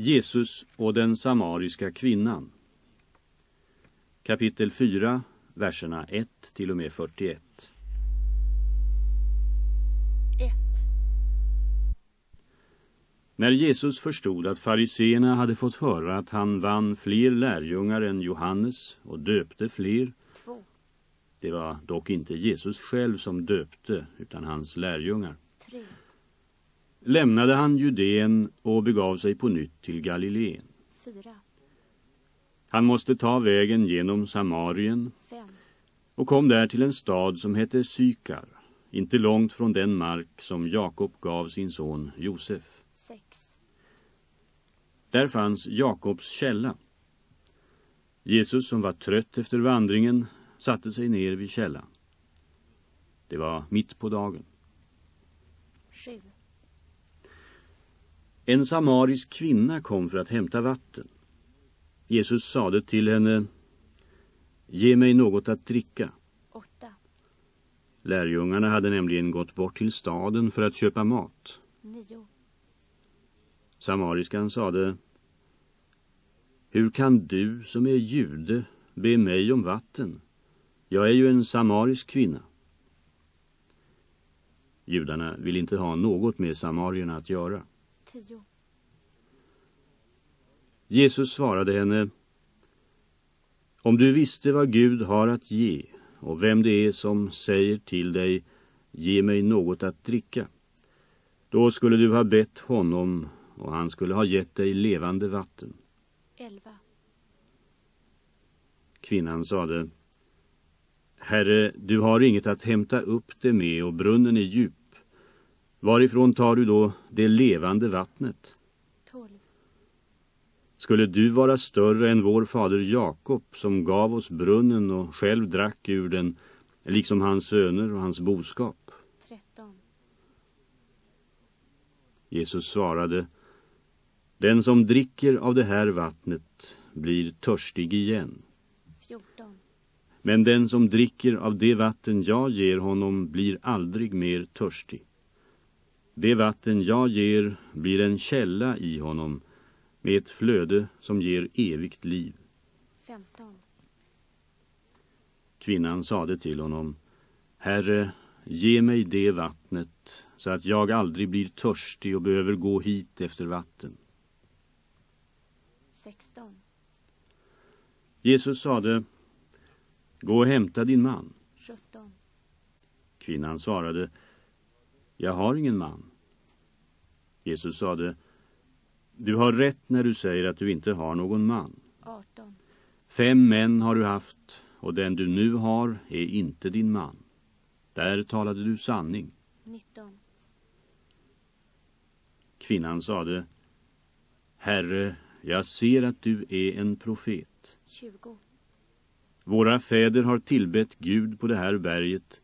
Jesus och den samariska kvinnan. Kapitel 4, verserna 1 till och med 41. 1. När Jesus förstod att fariseerna hade fått höra att han vann fler lärjungar än Johannes och döpte fler, 2. det var dock inte Jesus själv som döpte utan hans lärjungar, 3. Lämnade han Judeen och begav sig på nytt till Galileen. 4. Han måste ta vägen genom Samarien 5. och kom där till en stad som hette Sykar, inte långt från den mark som Jakob gav sin son Josef. 6. Där fanns Jakobs källa. Jesus som var trött efter vandringen satte sig ner vid källan. Det var mitt på dagen. 7. En samarisk kvinna kom för att hämta vatten. Jesus sade till henne, ge mig något att dricka. 8. Lärjungarna hade nämligen gått bort till staden för att köpa mat. 9. Samariskan sade, hur kan du som är jude be mig om vatten? Jag är ju en samarisk kvinna. Judarna vill inte ha något med samarierna att göra. 10. Jesus svarade henne, om du visste vad Gud har att ge och vem det är som säger till dig, ge mig något att dricka, då skulle du ha bett honom och han skulle ha gett dig levande vatten. 11. Kvinnan sade, Herre, du har inget att hämta upp det med och brunnen är djup. Varifrån tar du då det levande vattnet? 12. Skulle du vara större än vår fader Jakob som gav oss brunnen och själv drack ur den, liksom hans söner och hans boskap? 13. Jesus svarade, Den som dricker av det här vattnet blir törstig igen. 14. Men den som dricker av det vatten jag ger honom blir aldrig mer törstig. Det vatten jag ger blir en källa i honom med ett flöde som ger evigt liv. 15. Kvinnan sade till honom, Herre, ge mig det vattnet så att jag aldrig blir törstig och behöver gå hit efter vatten. 16. Jesus sade, gå och hämta din man. 17. Kvinnan svarade, jag har ingen man. Jesus sade, du har rätt när du säger att du inte har någon man. 18. Fem män har du haft och den du nu har är inte din man. Där talade du sanning. 19. Kvinnan sade, Herre, jag ser att du är en profet. 20. Våra fäder har tillbett Gud på det här berget,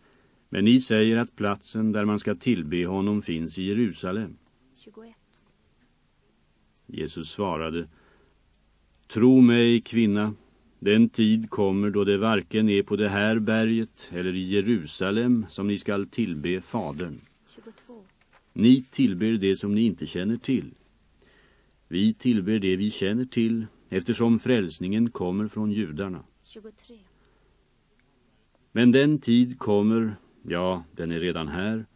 men ni säger att platsen där man ska tillbe honom finns i Jerusalem. 21. Jesus svarade, Tro mig, kvinna, den tid kommer då det varken är på det här berget eller i Jerusalem som ni skall tillbe Fadern. 22. Ni tillber det som ni inte känner till. Vi tillber det vi känner till eftersom frälsningen kommer från judarna. 23. Men den tid kommer, ja, den är redan här,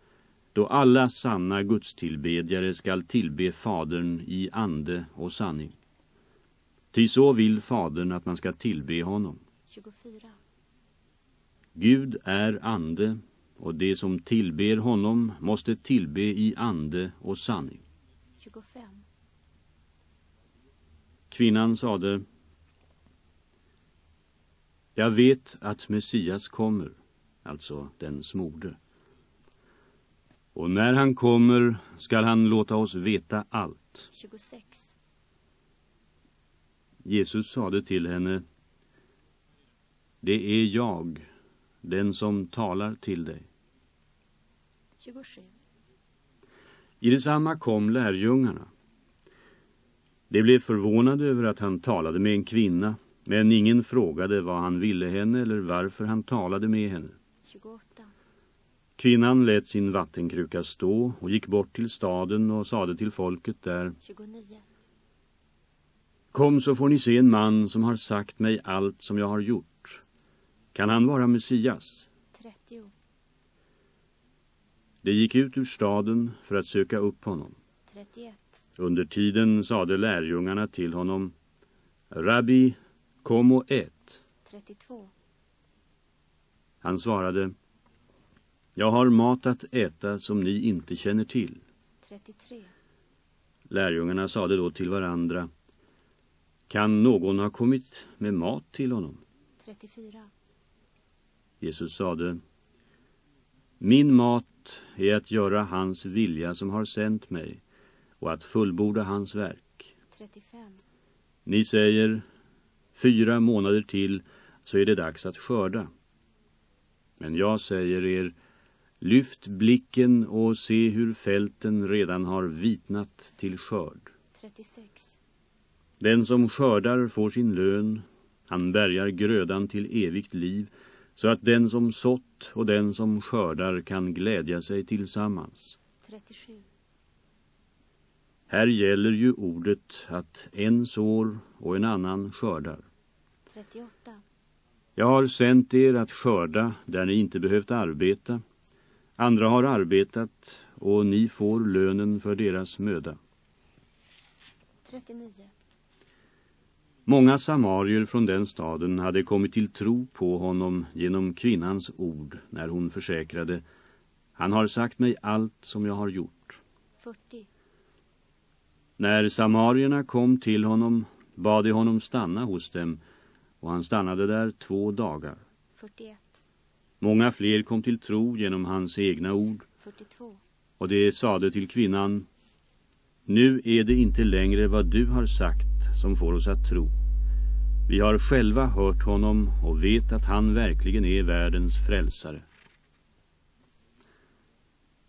då alla sanna gudstillbedjare skall tillbe Fadern i ande och sanning. Ty så vill Fadern att man ska tillbe honom. 24. Gud är ande och det som tillber honom måste tillbe i ande och sanning. 25. Kvinnan sade Jag vet att Messias kommer, alltså den smorde. Och när han kommer skall han låta oss veta allt. 26. Jesus sade till henne Det är jag, den som talar till dig. 27. I detsamma kom lärjungarna. De blev förvånade över att han talade med en kvinna, men ingen frågade vad han ville henne eller varför han talade med henne. 28. Kvinnan lät sin vattenkruka stå och gick bort till staden och sade till folket där 29. Kom så får ni se en man som har sagt mig allt som jag har gjort. Kan han vara Messias? 30. De gick ut ur staden för att söka upp honom. 31. Under tiden sade lärjungarna till honom Rabbi, kom och ät. 32. Han svarade Jag har mat att äta som ni inte känner till. 33. Lärjungarna sade då till varandra Kan någon ha kommit med mat till honom? 34. Jesus sade Min mat är att göra hans vilja som har sänt mig och att fullborda hans verk. 35. Ni säger fyra månader till så är det dags att skörda. Men jag säger er lyft blicken och se hur fälten redan har vitnat till skörd. 36. Den som skördar får sin lön, han bärgar grödan till evigt liv så att den som sått och den som skördar kan glädja sig tillsammans. 37. Här gäller ju ordet att en sår och en annan skördar. 38. Jag har sänt er att skörda där ni inte behövt arbeta. Andra har arbetat och ni får lönen för deras möda. 39. Många samarier från den staden hade kommit till tro på honom genom kvinnans ord när hon försäkrade Han har sagt mig allt som jag har gjort. 40. När samarierna kom till honom bad de honom stanna hos dem och han stannade där två dagar. 41. Många fler kom till tro genom hans egna ord 42. och det sade till kvinnan Nu är det inte längre vad du har sagt som får oss att tro. Vi har själva hört honom och vet att han verkligen är världens frälsare.